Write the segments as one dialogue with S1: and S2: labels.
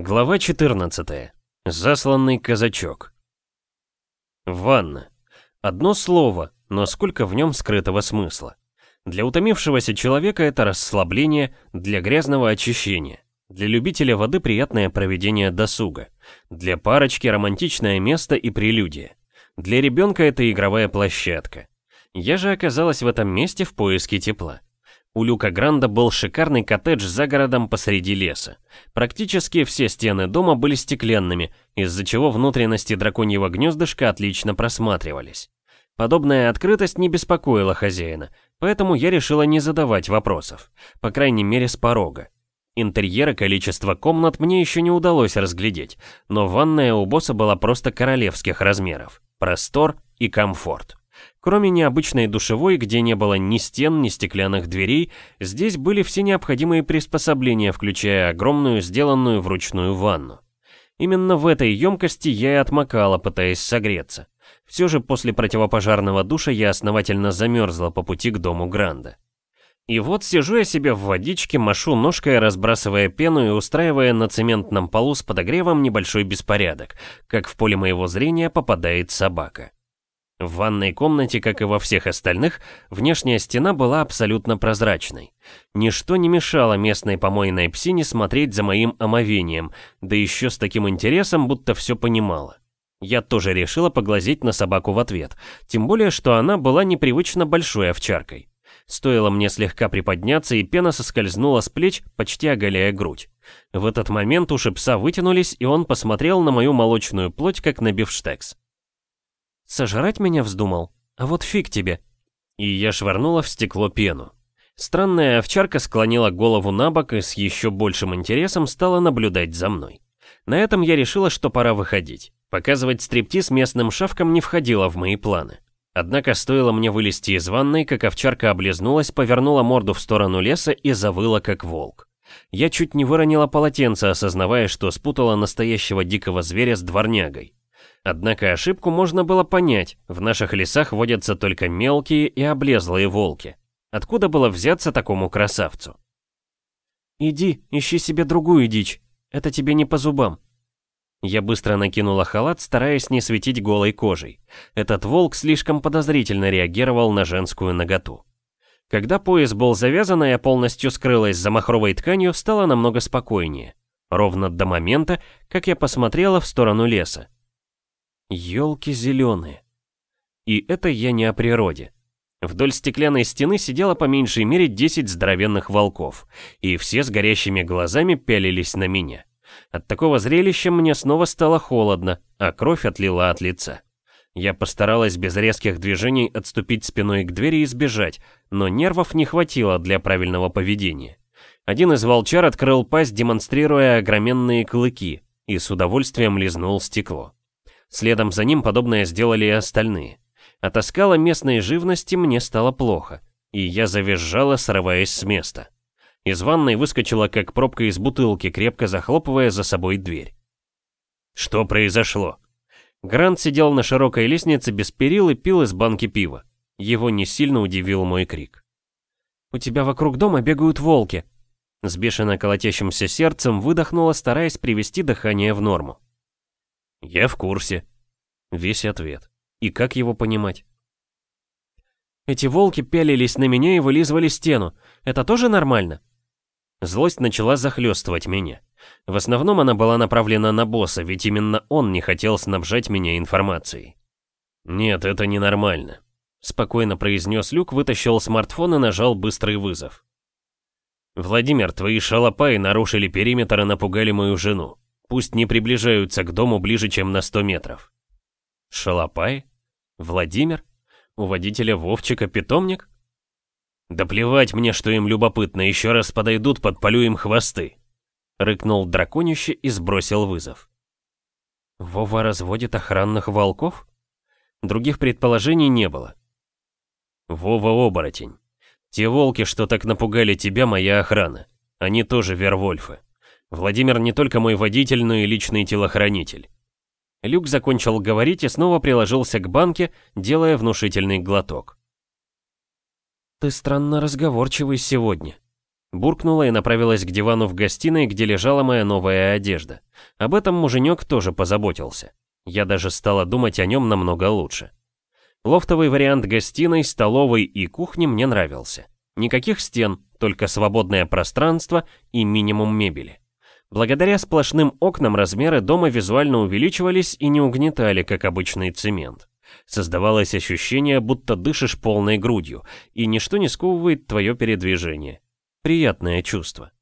S1: Глава 14. Засланный казачок. Ванна. Одно слово, но сколько в нем скрытого смысла. Для утомившегося человека это расслабление, для грязного очищение. Для любителя воды приятное проведение досуга. Для парочки романтичное место и прелюдия. Для ребенка это игровая площадка. Я же оказалась в этом месте в поиске тепла. У Люка Гранда был шикарный коттедж за городом посреди леса. Практически все стены дома были стеклянными, из-за чего внутренности драконьего гнездышка отлично просматривались. Подобная открытость не беспокоила хозяина, поэтому я решила не задавать вопросов, по крайней мере с порога. Интерьера количество комнат мне еще не удалось разглядеть, но ванная у босса была просто королевских размеров. Простор и комфорт. Кроме необычной душевой, где не было ни стен, ни стеклянных дверей, здесь были все необходимые приспособления, включая огромную, сделанную вручную ванну. Именно в этой емкости я и отмокала, пытаясь согреться. Все же после противопожарного душа я основательно замерзла по пути к дому Гранда. И вот сижу я себе в водичке, машу ножкой, разбрасывая пену и устраивая на цементном полу с подогревом небольшой беспорядок, как в поле моего зрения попадает собака. В ванной комнате, как и во всех остальных, внешняя стена была абсолютно прозрачной. Ничто не мешало местной помойной псине смотреть за моим омовением, да еще с таким интересом, будто все понимала. Я тоже решила поглазеть на собаку в ответ, тем более, что она была непривычно большой овчаркой. Стоило мне слегка приподняться, и пена соскользнула с плеч, почти оголяя грудь. В этот момент уши пса вытянулись, и он посмотрел на мою молочную плоть, как на бифштекс. Сожрать меня вздумал? А вот фиг тебе. И я швырнула в стекло пену. Странная овчарка склонила голову на бок и с еще большим интересом стала наблюдать за мной. На этом я решила, что пора выходить. Показывать стриптиз местным шавкам не входило в мои планы. Однако стоило мне вылезти из ванной, как овчарка облизнулась, повернула морду в сторону леса и завыла, как волк. Я чуть не выронила полотенце, осознавая, что спутала настоящего дикого зверя с дворнягой. Однако ошибку можно было понять, в наших лесах водятся только мелкие и облезлые волки. Откуда было взяться такому красавцу? «Иди, ищи себе другую дичь, это тебе не по зубам». Я быстро накинула халат, стараясь не светить голой кожей. Этот волк слишком подозрительно реагировал на женскую наготу. Когда пояс был завязан, а я полностью скрылась за махровой тканью, стало намного спокойнее. Ровно до момента, как я посмотрела в сторону леса. Елки зеленые. И это я не о природе. Вдоль стеклянной стены сидело по меньшей мере 10 здоровенных волков, и все с горящими глазами пялились на меня. От такого зрелища мне снова стало холодно, а кровь отлила от лица. Я постаралась без резких движений отступить спиной к двери и сбежать, но нервов не хватило для правильного поведения. Один из волчар открыл пасть, демонстрируя огроменные клыки, и с удовольствием лизнул стекло. Следом за ним подобное сделали и остальные. От оскала местной живности мне стало плохо, и я завизжала, срываясь с места. Из ванной выскочила как пробка из бутылки, крепко захлопывая за собой дверь. Что произошло? Грант сидел на широкой лестнице без перил и пил из банки пива. Его не сильно удивил мой крик. «У тебя вокруг дома бегают волки!» С бешено колотящимся сердцем выдохнула, стараясь привести дыхание в норму. «Я в курсе». Весь ответ. И как его понимать? Эти волки пялились на меня и вылизывали стену. Это тоже нормально? Злость начала захлестывать меня. В основном она была направлена на босса, ведь именно он не хотел снабжать меня информацией. «Нет, это ненормально», — спокойно произнес Люк, вытащил смартфон и нажал быстрый вызов. «Владимир, твои шалопаи нарушили периметр и напугали мою жену. Пусть не приближаются к дому ближе, чем на 100 метров. Шалопай? Владимир? У водителя Вовчика питомник? Да плевать мне, что им любопытно, еще раз подойдут, подпалю им хвосты. Рыкнул драконище и сбросил вызов. Вова разводит охранных волков? Других предположений не было. Вова оборотень. Те волки, что так напугали тебя, моя охрана. Они тоже вервольфы. Владимир не только мой водитель, но и личный телохранитель. Люк закончил говорить и снова приложился к банке, делая внушительный глоток. «Ты странно разговорчивый сегодня», Буркнула и направилась к дивану в гостиной, где лежала моя новая одежда. Об этом муженек тоже позаботился. Я даже стала думать о нем намного лучше. Лофтовый вариант гостиной, столовой и кухни мне нравился. Никаких стен, только свободное пространство и минимум мебели. Благодаря сплошным окнам размеры дома визуально увеличивались и не угнетали, как обычный цемент. Создавалось ощущение, будто дышишь полной грудью, и ничто не сковывает твое передвижение. Приятное чувство.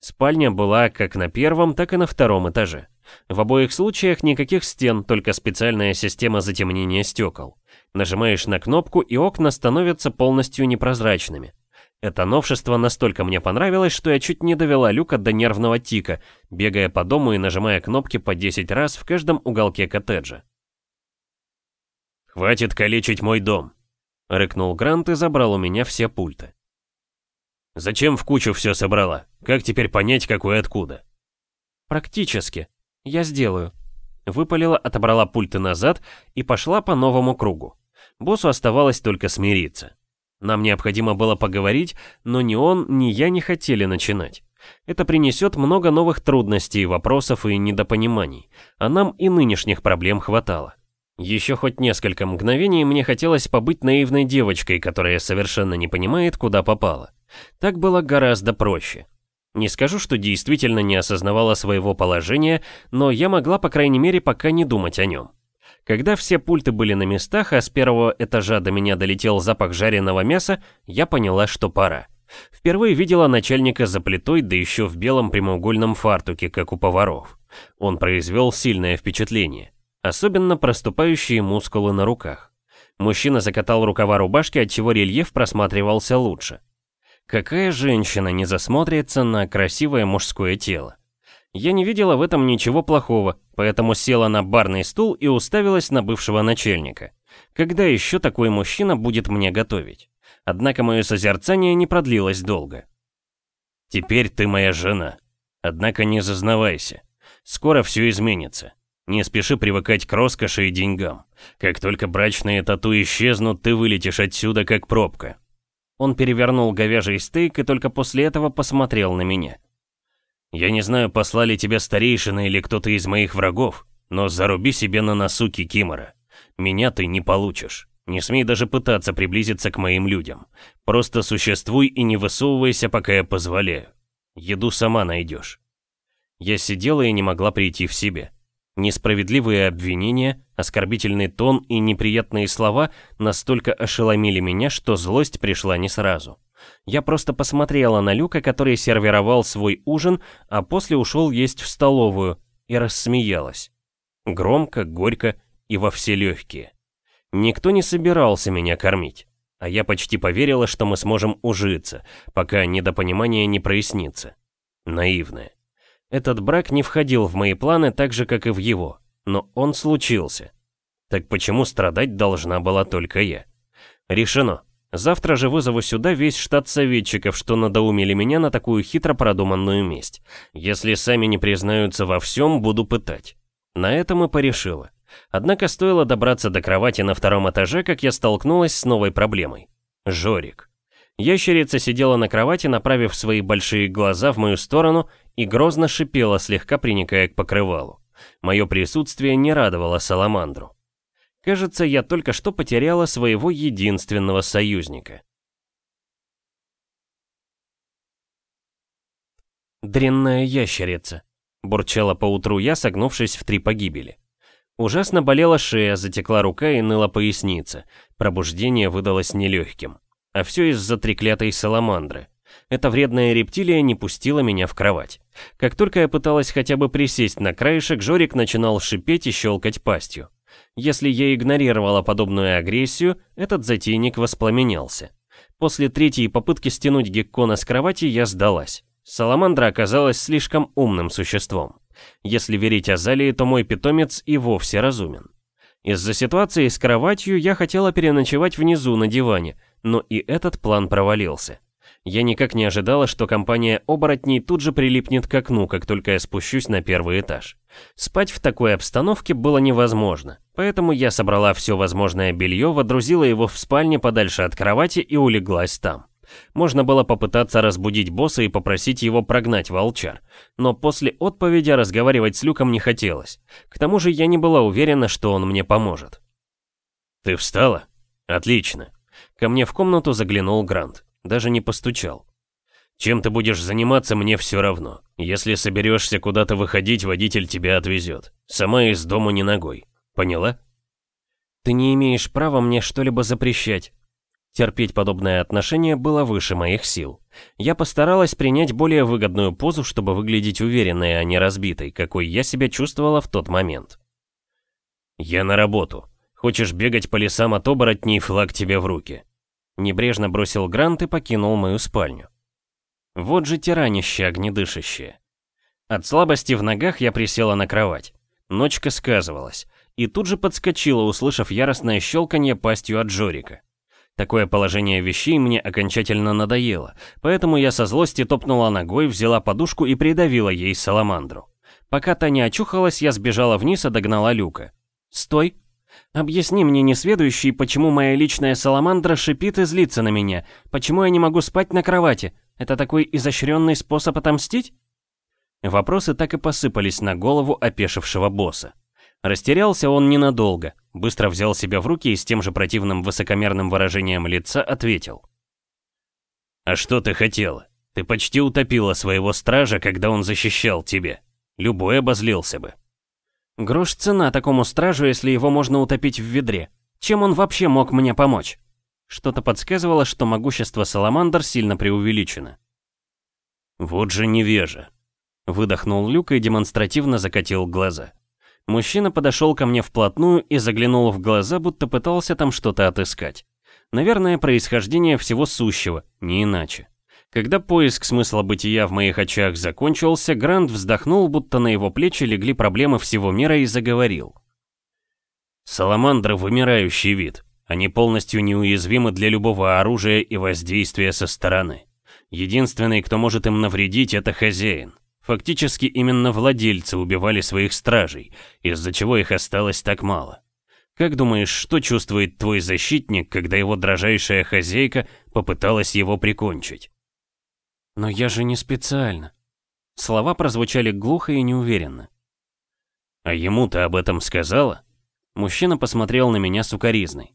S1: Спальня была как на первом, так и на втором этаже. В обоих случаях никаких стен, только специальная система затемнения стекол. Нажимаешь на кнопку, и окна становятся полностью непрозрачными. Это новшество настолько мне понравилось, что я чуть не довела люка до нервного тика, бегая по дому и нажимая кнопки по 10 раз в каждом уголке коттеджа. «Хватит калечить мой дом!» — рыкнул Грант и забрал у меня все пульты. «Зачем в кучу все собрала? Как теперь понять, какой откуда?»
S2: «Практически. Я сделаю». Выпалила, отобрала пульты назад и пошла по новому кругу. Боссу оставалось только смириться. Нам необходимо было поговорить, но ни он, ни я не хотели начинать. Это принесет много новых трудностей, вопросов и недопониманий, а нам и нынешних проблем хватало. Еще хоть несколько мгновений мне хотелось побыть наивной девочкой, которая совершенно не понимает, куда попала. Так было гораздо проще. Не скажу, что действительно не осознавала своего положения, но я могла, по крайней мере, пока не думать о нем. Когда все пульты были на местах, а с первого этажа до меня долетел запах жареного мяса, я поняла, что пора. Впервые видела начальника за плитой, да еще в белом прямоугольном фартуке, как у поваров. Он произвел сильное впечатление. Особенно проступающие мускулы на руках. Мужчина закатал рукава рубашки, отчего рельеф просматривался лучше. Какая женщина не засмотрится на красивое мужское тело? Я не видела в этом ничего плохого, поэтому села на барный стул и уставилась на бывшего начальника. Когда еще такой мужчина будет мне готовить? Однако мое созерцание не продлилось долго. «Теперь ты моя жена. Однако не зазнавайся. Скоро все изменится. Не спеши привыкать к роскоши и деньгам. Как только брачные тату исчезнут, ты вылетишь отсюда как пробка. Он перевернул говяжий стейк и только после этого посмотрел на меня. Я не знаю, послали тебя старейшина или кто-то из моих врагов, но заруби себе на носу Кикимора. Меня ты не получишь. Не смей даже пытаться приблизиться к моим людям. Просто существуй и не высовывайся, пока я позволяю. Еду сама найдешь. Я сидела и не могла прийти в себя. Несправедливые обвинения, оскорбительный тон и неприятные слова настолько ошеломили меня, что злость пришла не сразу. Я просто посмотрела на Люка, который сервировал свой ужин, а после ушел есть в столовую, и рассмеялась. Громко, горько и во все легкие. Никто не собирался меня кормить, а я почти поверила, что мы сможем ужиться, пока недопонимание не прояснится. Наивная. Этот брак не входил в мои планы так же, как и в его, но он случился. Так почему страдать должна была только я? Решено. Завтра же вызову сюда весь штат советчиков, что надоумили меня на такую хитро продуманную месть. Если сами не признаются во всем, буду пытать. На этом и порешила. Однако стоило добраться до кровати на втором этаже, как я столкнулась с новой проблемой. Жорик. Ящерица сидела на кровати, направив свои большие глаза в мою сторону и грозно шипела, слегка приникая к покрывалу. Мое присутствие не радовало Саламандру. Кажется, я только что потеряла своего единственного союзника. «Дрянная ящерица», — бурчала поутру я, согнувшись в три погибели. Ужасно болела шея, затекла рука и ныла поясница. Пробуждение выдалось нелегким. А все из-за треклятой саламандры. Эта вредная рептилия не пустила меня в кровать. Как только я пыталась хотя бы присесть на краешек, Жорик начинал шипеть и щелкать пастью. Если я игнорировала подобную агрессию, этот затейник воспламенялся. После третьей попытки стянуть Геккона с кровати я сдалась. Саламандра оказалась слишком умным существом. Если верить Азалии, то мой питомец и вовсе разумен. Из-за ситуации с кроватью я хотела переночевать внизу на диване, но и этот план провалился. Я никак не ожидала, что компания оборотней тут же прилипнет к окну, как только я спущусь на первый этаж. Спать в такой обстановке было невозможно, поэтому я собрала все возможное белье, водрузила его в спальне подальше от кровати и улеглась там.
S1: Можно было попытаться разбудить босса и попросить его прогнать волчар, но после отповеди разговаривать с Люком не хотелось. К тому же я не была уверена, что он мне поможет. «Ты встала? Отлично». Ко мне в комнату заглянул Грант, даже не постучал. «Чем ты будешь заниматься, мне все равно. Если соберешься куда-то выходить, водитель тебя отвезет. Сама из дома не ногой. Поняла?»
S2: «Ты не имеешь права мне что-либо запрещать», Терпеть подобное отношение было выше моих сил. Я постаралась принять более выгодную позу, чтобы выглядеть уверенной, а не разбитой, какой я себя чувствовала в тот момент.
S1: «Я на работу. Хочешь бегать по лесам от оборотней, флаг тебе в руки».
S2: Небрежно бросил Грант и покинул мою спальню. Вот же тиранище огнедышащее. От слабости в ногах я присела на кровать. Ночка сказывалась. И тут же подскочила, услышав яростное щелканье пастью от Жорика. Такое положение вещей мне окончательно надоело, поэтому я со злости топнула ногой, взяла подушку и придавила ей саламандру. Пока та не очухалась, я сбежала вниз и догнала Люка. «Стой! Объясни мне, несведущий, почему моя личная саламандра шипит и злится на меня? Почему я не могу спать на кровати? Это такой изощренный способ отомстить?» Вопросы так и посыпались на голову опешившего босса. Растерялся он ненадолго, быстро взял себя в руки и с тем же противным высокомерным выражением лица ответил.
S1: «А что ты хотела? Ты почти утопила своего стража, когда он защищал тебя. Любой обозлился бы».
S2: «Грош цена такому стражу, если его можно утопить в ведре. Чем он вообще мог мне помочь?» Что-то подсказывало, что могущество Саламандр сильно преувеличено.
S1: «Вот же невежа!» Выдохнул Люк и демонстративно закатил глаза.
S2: Мужчина подошел ко мне вплотную и заглянул в глаза, будто пытался там что-то отыскать. Наверное, происхождение всего сущего, не иначе. Когда поиск смысла бытия в моих очах закончился, Грант вздохнул, будто на его плечи легли проблемы всего мира и заговорил.
S1: «Саламандры — вымирающий вид. Они полностью неуязвимы для любого оружия и воздействия со стороны. Единственный, кто может им навредить, это хозяин. Фактически именно владельцы убивали своих стражей, из-за чего их осталось так мало. Как думаешь, что чувствует твой защитник, когда его дрожайшая хозяйка попыталась его прикончить?
S2: Но я же не специально. Слова прозвучали глухо и неуверенно.
S1: А ему ты об этом сказала?
S2: Мужчина посмотрел на меня сукоризной.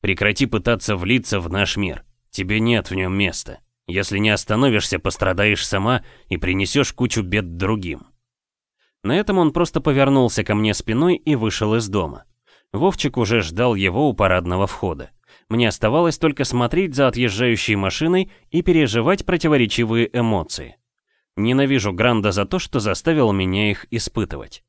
S1: Прекрати пытаться влиться в наш мир. Тебе нет в нем места. Если не остановишься, пострадаешь сама и принесешь кучу бед другим.
S2: На этом он просто повернулся ко мне спиной и вышел из дома. Вовчик уже ждал его у парадного входа. Мне оставалось только смотреть за отъезжающей машиной и переживать противоречивые эмоции. Ненавижу Гранда за то, что заставил меня их испытывать.